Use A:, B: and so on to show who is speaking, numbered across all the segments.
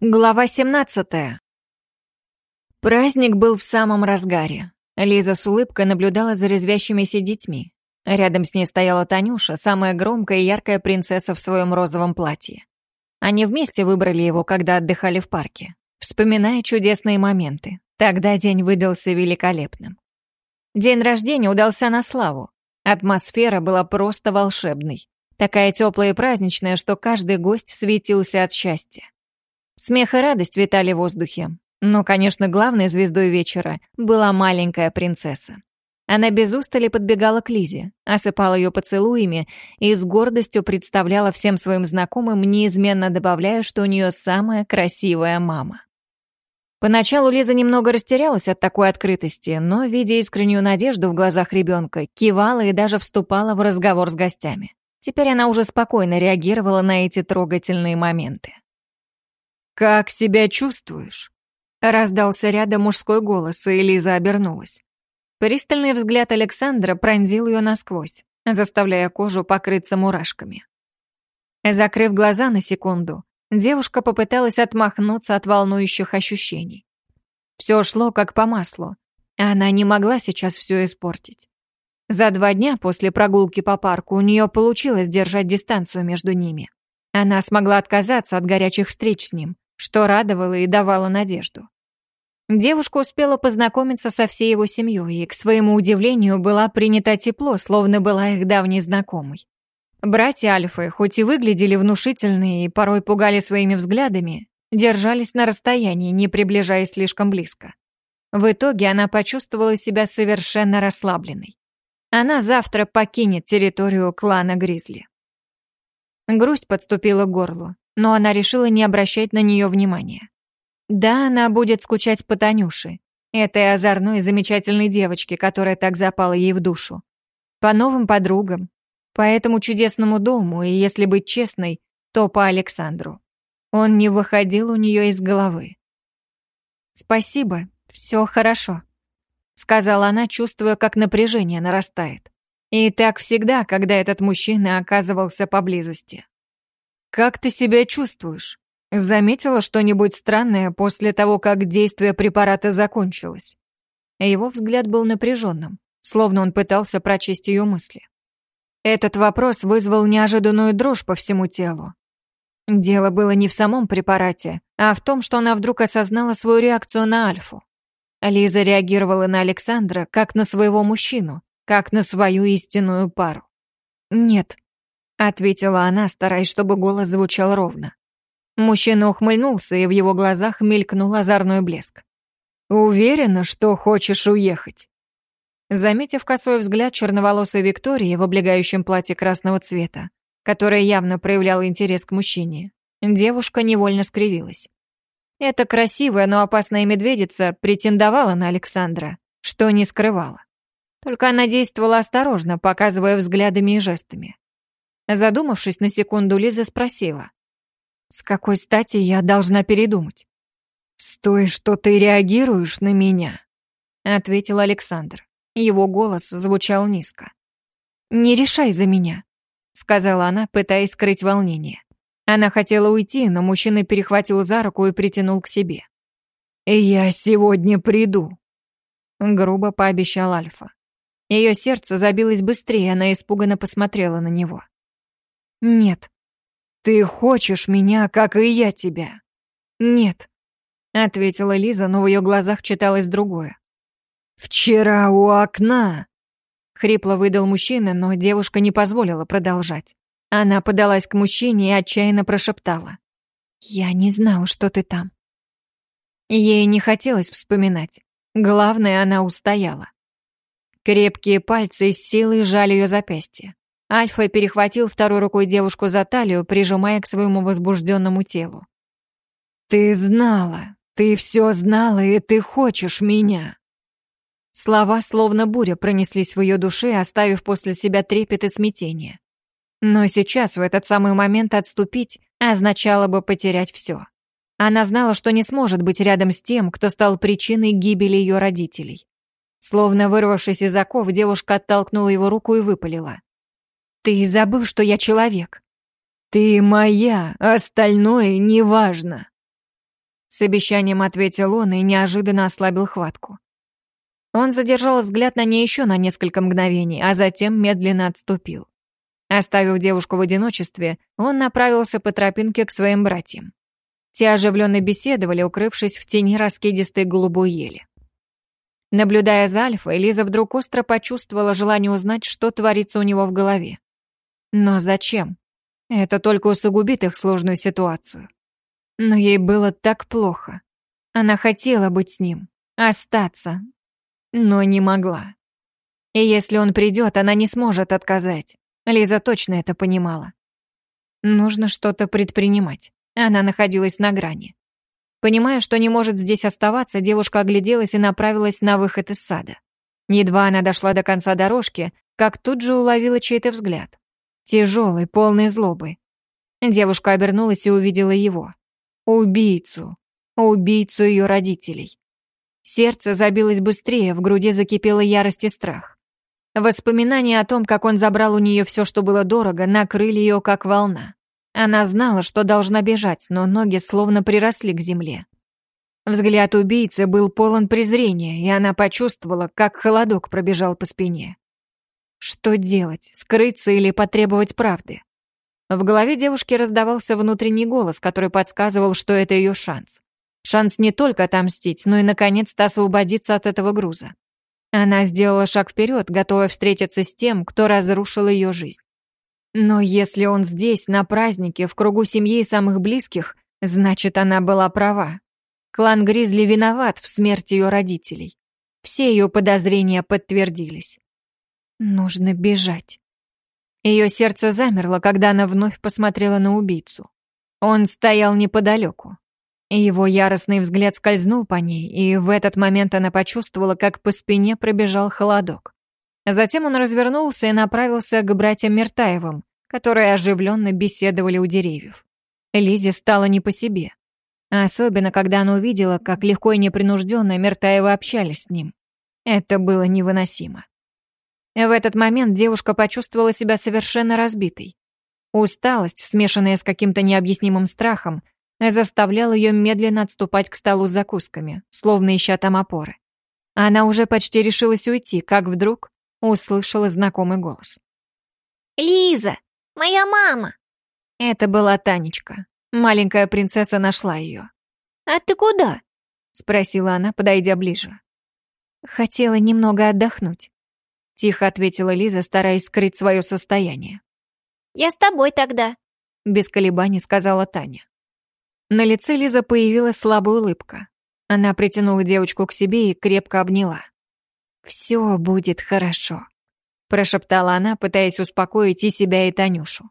A: Глава 17. Праздник был в самом разгаре. Лиза с улыбкой наблюдала за резвящимися детьми. Рядом с ней стояла Танюша, самая громкая и яркая принцесса в своем розовом платье. Они вместе выбрали его, когда отдыхали в парке, вспоминая чудесные моменты. Тогда день выдался великолепным. День рождения удался на славу. Атмосфера была просто волшебной. Такая теплая и праздничная, что каждый гость светился от счастья. Смех и радость витали в воздухе. Но, конечно, главной звездой вечера была маленькая принцесса. Она без устали подбегала к Лизе, осыпала ее поцелуями и с гордостью представляла всем своим знакомым, неизменно добавляя, что у нее самая красивая мама. Поначалу Лиза немного растерялась от такой открытости, но, видя искреннюю надежду в глазах ребенка, кивала и даже вступала в разговор с гостями. Теперь она уже спокойно реагировала на эти трогательные моменты.
B: «Как себя чувствуешь?»
A: Раздался рядом мужской голос, и Лиза обернулась. Пристальный взгляд Александра пронзил ее насквозь, заставляя кожу покрыться мурашками. Закрыв глаза на секунду, девушка попыталась отмахнуться от волнующих ощущений. Все шло как по маслу, а она не могла сейчас все испортить. За два дня после прогулки по парку у нее получилось держать дистанцию между ними. Она смогла отказаться от горячих встреч с ним, что радовало и давало надежду. Девушка успела познакомиться со всей его семьей и, к своему удивлению, была принята тепло, словно была их давней знакомой. Братья Альфы, хоть и выглядели внушительные и порой пугали своими взглядами, держались на расстоянии, не приближаясь слишком близко. В итоге она почувствовала себя совершенно расслабленной. Она завтра покинет территорию клана Гризли. Грусть подступила к горлу но она решила не обращать на нее внимания. Да, она будет скучать по Танюше, этой озорной и замечательной девочке, которая так запала ей в душу. По новым подругам, по этому чудесному дому, и, если быть честной, то по Александру. Он не выходил у нее из головы. «Спасибо, все хорошо», — сказала она, чувствуя, как напряжение нарастает. И так всегда, когда этот мужчина оказывался поблизости.
B: «Как ты себя чувствуешь? Заметила что-нибудь странное после того, как действие препарата закончилось?»
A: Его взгляд был напряженным, словно он пытался прочесть ее мысли. Этот вопрос вызвал неожиданную дрожь по всему телу. Дело было не в самом препарате, а в том, что она вдруг осознала свою реакцию на Альфу. Лиза реагировала на Александра как на своего мужчину, как на свою истинную пару. «Нет», ответила она, стараясь, чтобы голос звучал ровно. Мужчина ухмыльнулся, и в его глазах мелькнул озорной блеск.
B: «Уверена, что хочешь уехать?»
A: Заметив косой взгляд черноволосой Виктории в облегающем платье красного цвета, которая явно проявляла интерес к мужчине, девушка невольно скривилась. Эта красивая, но опасная медведица претендовала на Александра, что не скрывала. Только она действовала осторожно, показывая взглядами и жестами. Задумавшись на секунду, Лиза спросила. «С какой стати я должна передумать?»
B: «С той, что ты реагируешь на меня», —
A: ответил Александр. Его голос звучал низко. «Не решай за меня», — сказала она, пытаясь скрыть волнение. Она хотела уйти, но мужчина перехватил за руку и притянул к себе.
B: «Я сегодня приду», —
A: грубо пообещал Альфа. Ее сердце забилось быстрее, она испуганно посмотрела на него. «Нет».
B: «Ты хочешь меня, как и я тебя?»
A: «Нет», — ответила Лиза, но в ее глазах читалось другое.
B: «Вчера у окна...»
A: Хрипло выдал мужчина, но девушка не позволила продолжать. Она подалась к мужчине и отчаянно прошептала. «Я не знала, что ты там». Ей не хотелось вспоминать. Главное, она устояла. Крепкие пальцы с силой жали ее запястье. Альфа перехватил второй рукой девушку за талию, прижимая к своему возбужденному телу.
B: «Ты знала, ты все знала, и ты хочешь меня!»
A: Слова, словно буря, пронеслись в ее душе, оставив после себя трепет и смятение. Но сейчас, в этот самый момент, отступить означало бы потерять все. Она знала, что не сможет быть рядом с тем, кто стал причиной гибели ее родителей. Словно вырвавшись из оков, девушка оттолкнула его руку и выпалила. Ты забыл, что я человек.
B: Ты моя, остальное неважно.
A: С обещанием ответил он и неожиданно ослабил хватку. Он задержал взгляд на ней еще на несколько мгновений, а затем медленно отступил. Оставив девушку в одиночестве, он направился по тропинке к своим братьям. Те оживленно беседовали, укрывшись в тени раскидистой голубой ели. Наблюдая за Альфой, Лиза вдруг остро почувствовала желание узнать, что творится у него в голове. Но зачем? Это только усугубит их сложную ситуацию. Но ей было так плохо. Она хотела быть с ним, остаться, но не могла. И если он придет, она не сможет отказать. Лиза точно это понимала. Нужно что-то предпринимать. Она находилась на грани. Понимая, что не может здесь оставаться, девушка огляделась и направилась на выход из сада. Едва она дошла до конца дорожки, как тут же уловила чей-то взгляд. Тяжелый, полный злобы. Девушка обернулась и увидела его. Убийцу. Убийцу ее родителей. Сердце забилось быстрее, в груди закипела ярость и страх. Воспоминания о том, как он забрал у нее все, что было дорого, накрыли ее как волна. Она знала, что должна бежать, но ноги словно приросли к земле. Взгляд убийцы был полон презрения, и она почувствовала, как холодок пробежал по спине. Что делать, скрыться или потребовать правды? В голове девушки раздавался внутренний голос, который подсказывал, что это ее шанс. Шанс не только отомстить, но и наконец-то освободиться от этого груза. Она сделала шаг вперед, готовая встретиться с тем, кто разрушил ее жизнь. Но если он здесь, на празднике, в кругу семьи и самых близких, значит, она была права. Клан Гризли виноват в смерти ее родителей. Все ее подозрения подтвердились. Нужно бежать. Ее сердце замерло, когда она вновь посмотрела на убийцу. Он стоял неподалеку. Его яростный взгляд скользнул по ней, и в этот момент она почувствовала, как по спине пробежал холодок. Затем он развернулся и направился к братьям Мертаевым, которые оживленно беседовали у деревьев. Лизе стало не по себе. Особенно, когда она увидела, как легко и непринужденно Мертаевы общались с ним. Это было невыносимо. В этот момент девушка почувствовала себя совершенно разбитой. Усталость, смешанная с каким-то необъяснимым страхом, заставляла ее медленно отступать к столу с закусками, словно ища там опоры. Она уже почти решилась уйти, как вдруг услышала знакомый голос.
C: «Лиза, моя мама!»
A: Это была Танечка. Маленькая принцесса нашла ее.
C: «А ты куда?»
A: — спросила она, подойдя ближе. «Хотела немного отдохнуть», — тихо ответила Лиза, стараясь скрыть свое состояние.
C: «Я с тобой тогда», —
A: без колебаний сказала Таня. На лице Лизы появилась слабая улыбка. Она притянула девочку к себе и крепко обняла. «Все будет хорошо», — прошептала она, пытаясь успокоить и себя, и Танюшу.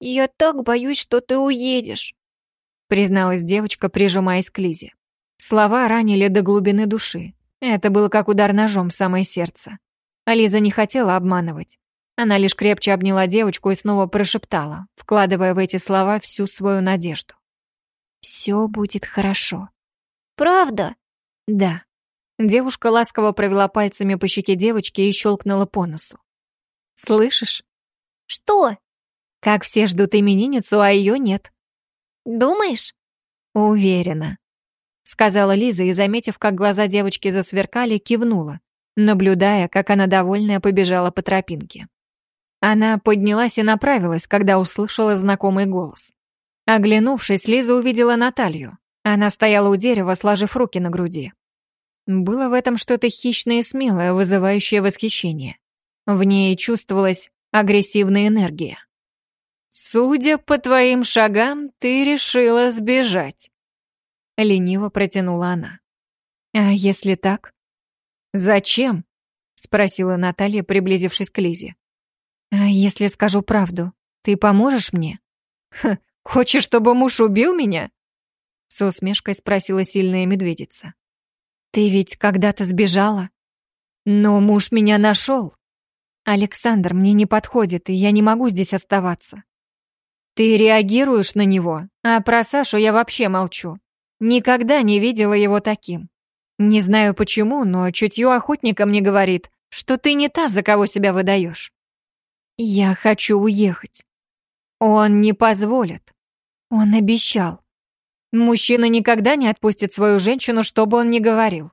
C: «Я так боюсь, что ты уедешь», —
A: призналась девочка, прижимаясь к Лизе. Слова ранили до глубины души. Это было как удар ножом в самое сердце. А Лиза не хотела обманывать. Она лишь крепче обняла девочку и снова прошептала, вкладывая в эти слова всю свою надежду. «Все будет хорошо».
C: «Правда?»
A: «Да», Девушка ласково провела пальцами по щеке девочки и щелкнула по носу. «Слышишь?»
C: «Что?»
A: «Как все ждут именинницу, а ее нет».
C: «Думаешь?»
A: «Уверена», — сказала Лиза и, заметив, как глаза девочки засверкали, кивнула, наблюдая, как она довольная побежала по тропинке. Она поднялась и направилась, когда услышала знакомый голос. Оглянувшись, Лиза увидела Наталью. Она стояла у дерева, сложив руки на груди. Было в этом что-то хищное и смелое, вызывающее восхищение. В ней чувствовалась агрессивная энергия. «Судя по твоим шагам, ты решила сбежать», — лениво протянула она. «А если так?» «Зачем?» — спросила Наталья, приблизившись к Лизе. «А если скажу правду, ты поможешь мне?» «Ха, хочешь, чтобы муж убил меня?» С усмешкой спросила сильная медведица. Ты ведь когда-то сбежала. Но муж меня нашел. Александр мне не подходит, и я не могу здесь оставаться. Ты реагируешь на него, а про Сашу я вообще молчу. Никогда не видела его таким. Не знаю почему, но чутье охотника мне говорит, что ты не та, за кого себя выдаешь. Я хочу уехать. Он не позволит. Он обещал. Мужчина никогда не отпустит свою женщину, что бы он ни говорил.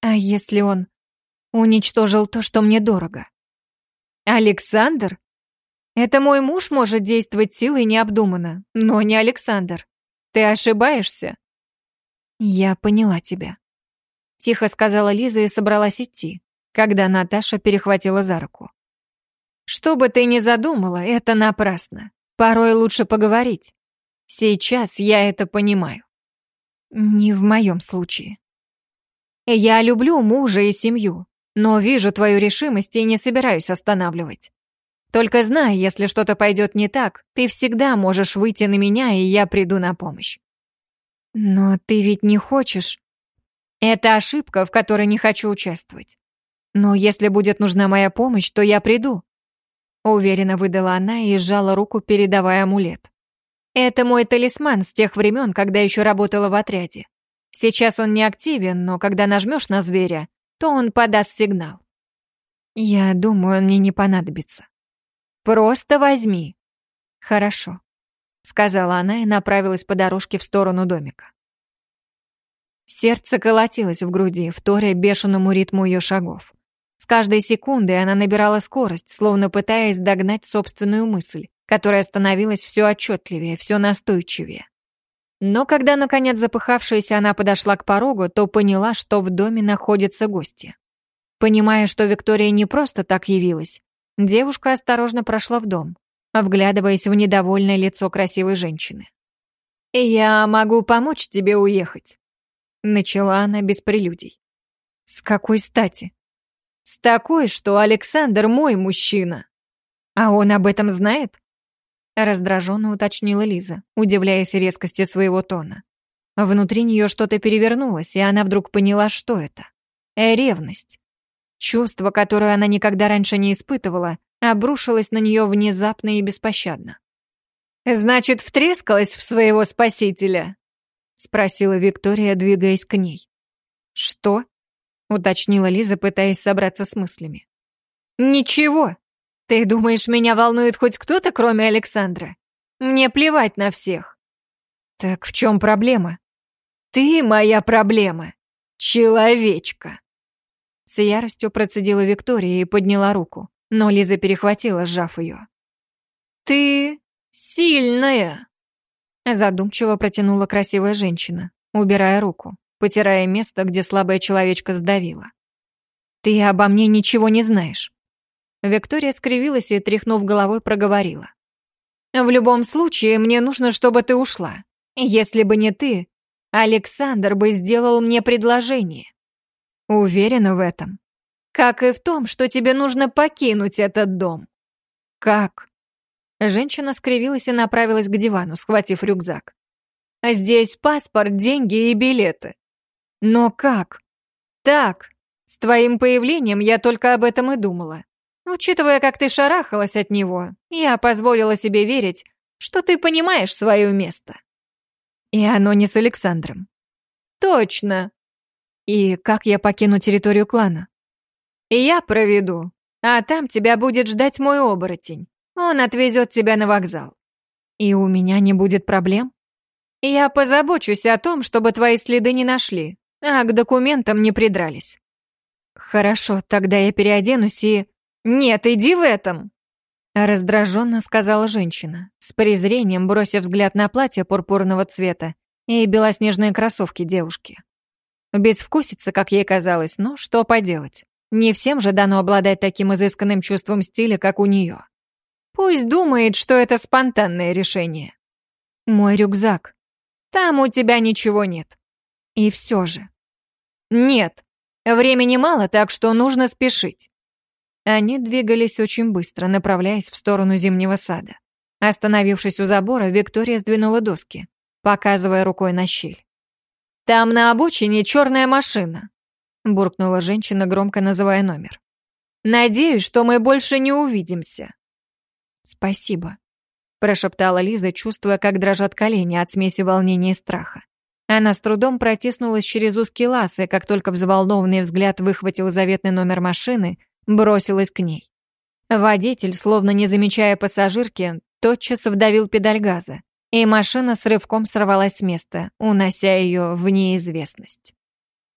A: А если он уничтожил то, что мне дорого? Александр? Это мой муж может действовать силой необдуманно, но не Александр. Ты ошибаешься. Я поняла тебя. Тихо сказала Лиза и собралась идти, когда Наташа перехватила за руку. Что бы ты ни задумала, это напрасно. Порой лучше поговорить. Сейчас я это понимаю. Не в моем случае. Я люблю мужа и семью, но вижу твою решимость и не собираюсь останавливать. Только знай, если что-то пойдет не так, ты всегда можешь выйти на меня, и я приду на помощь. Но ты ведь не хочешь. Это ошибка, в которой не хочу участвовать. Но если будет нужна моя помощь, то я приду. Уверенно выдала она и сжала руку, передавая амулет. Это мой талисман с тех времен, когда еще работала в отряде. Сейчас он не активен, но когда нажмешь на зверя, то он подаст сигнал. Я думаю, он мне не понадобится. Просто возьми. Хорошо, сказала она и направилась по дорожке в сторону домика. Сердце колотилось в груди, вторя бешеному ритму ее шагов каждой секундой она набирала скорость, словно пытаясь догнать собственную мысль, которая становилась все отчетливее, все настойчивее. Но когда, наконец, запыхавшаяся она подошла к порогу, то поняла, что в доме находятся гости. Понимая, что Виктория не просто так явилась, девушка осторожно прошла в дом, вглядываясь в недовольное лицо красивой женщины. «Я могу помочь тебе уехать», — начала она без прелюдий. «С какой стати?» С такой, что Александр мой мужчина. А он об этом знает? Раздраженно уточнила Лиза, удивляясь резкости своего тона. Внутри нее что-то перевернулось, и она вдруг поняла, что это. Э, ревность. Чувство, которое она никогда раньше не испытывала, обрушилось на нее внезапно и беспощадно. «Значит, втрескалась в своего спасителя?» — спросила Виктория, двигаясь к ней. «Что?» уточнила Лиза, пытаясь собраться с мыслями. «Ничего. Ты думаешь, меня волнует хоть кто-то, кроме Александра? Мне плевать на всех». «Так в чем проблема?» «Ты моя проблема, человечка!» С яростью процедила Виктория и подняла руку, но Лиза перехватила, сжав ее. «Ты сильная!» Задумчиво протянула красивая женщина, убирая руку потирая место, где слабая человечка сдавила. «Ты обо мне ничего не знаешь». Виктория скривилась и, тряхнув головой, проговорила. «В любом случае, мне нужно, чтобы ты ушла. Если бы не ты, Александр бы сделал мне предложение. Уверена в этом. Как и в том, что тебе нужно покинуть этот дом. Как? Женщина скривилась и направилась к дивану, схватив рюкзак. Здесь паспорт, деньги и билеты. Но как? Так, с твоим появлением я только об этом и думала. Учитывая, как ты шарахалась от него, я позволила себе верить, что ты понимаешь свое место. И оно не с Александром. Точно. И как я покину территорию клана? Я проведу, а там тебя будет ждать мой оборотень. Он отвезет тебя на вокзал. И у меня не будет проблем? Я позабочусь о том, чтобы твои следы не нашли, а к документам не придрались. Хорошо, тогда я переоденусь и... Нет, иди в этом! Раздраженно сказала женщина, с презрением бросив взгляд на платье пурпурного цвета и белоснежные кроссовки девушки. Безвкусица, как ей казалось, но что поделать. Не всем же дано обладать таким изысканным чувством стиля, как у нее. Пусть думает, что это спонтанное решение. Мой рюкзак. Там у тебя ничего нет. И все же. Нет, времени мало, так что нужно спешить. Они двигались очень быстро, направляясь в сторону зимнего сада. Остановившись у забора, Виктория сдвинула доски, показывая рукой на щель. «Там на обочине черная машина», — буркнула женщина, громко называя номер. «Надеюсь, что мы больше не увидимся». «Спасибо», — прошептала Лиза, чувствуя, как дрожат колени от смеси волнения и страха. Она с трудом протиснулась через узкий лаз, и как только взволнованный взгляд выхватил заветный номер машины, бросилась к ней. Водитель, словно не замечая пассажирки, тотчас вдавил педаль газа, и машина с рывком сорвалась с места, унося ее в неизвестность.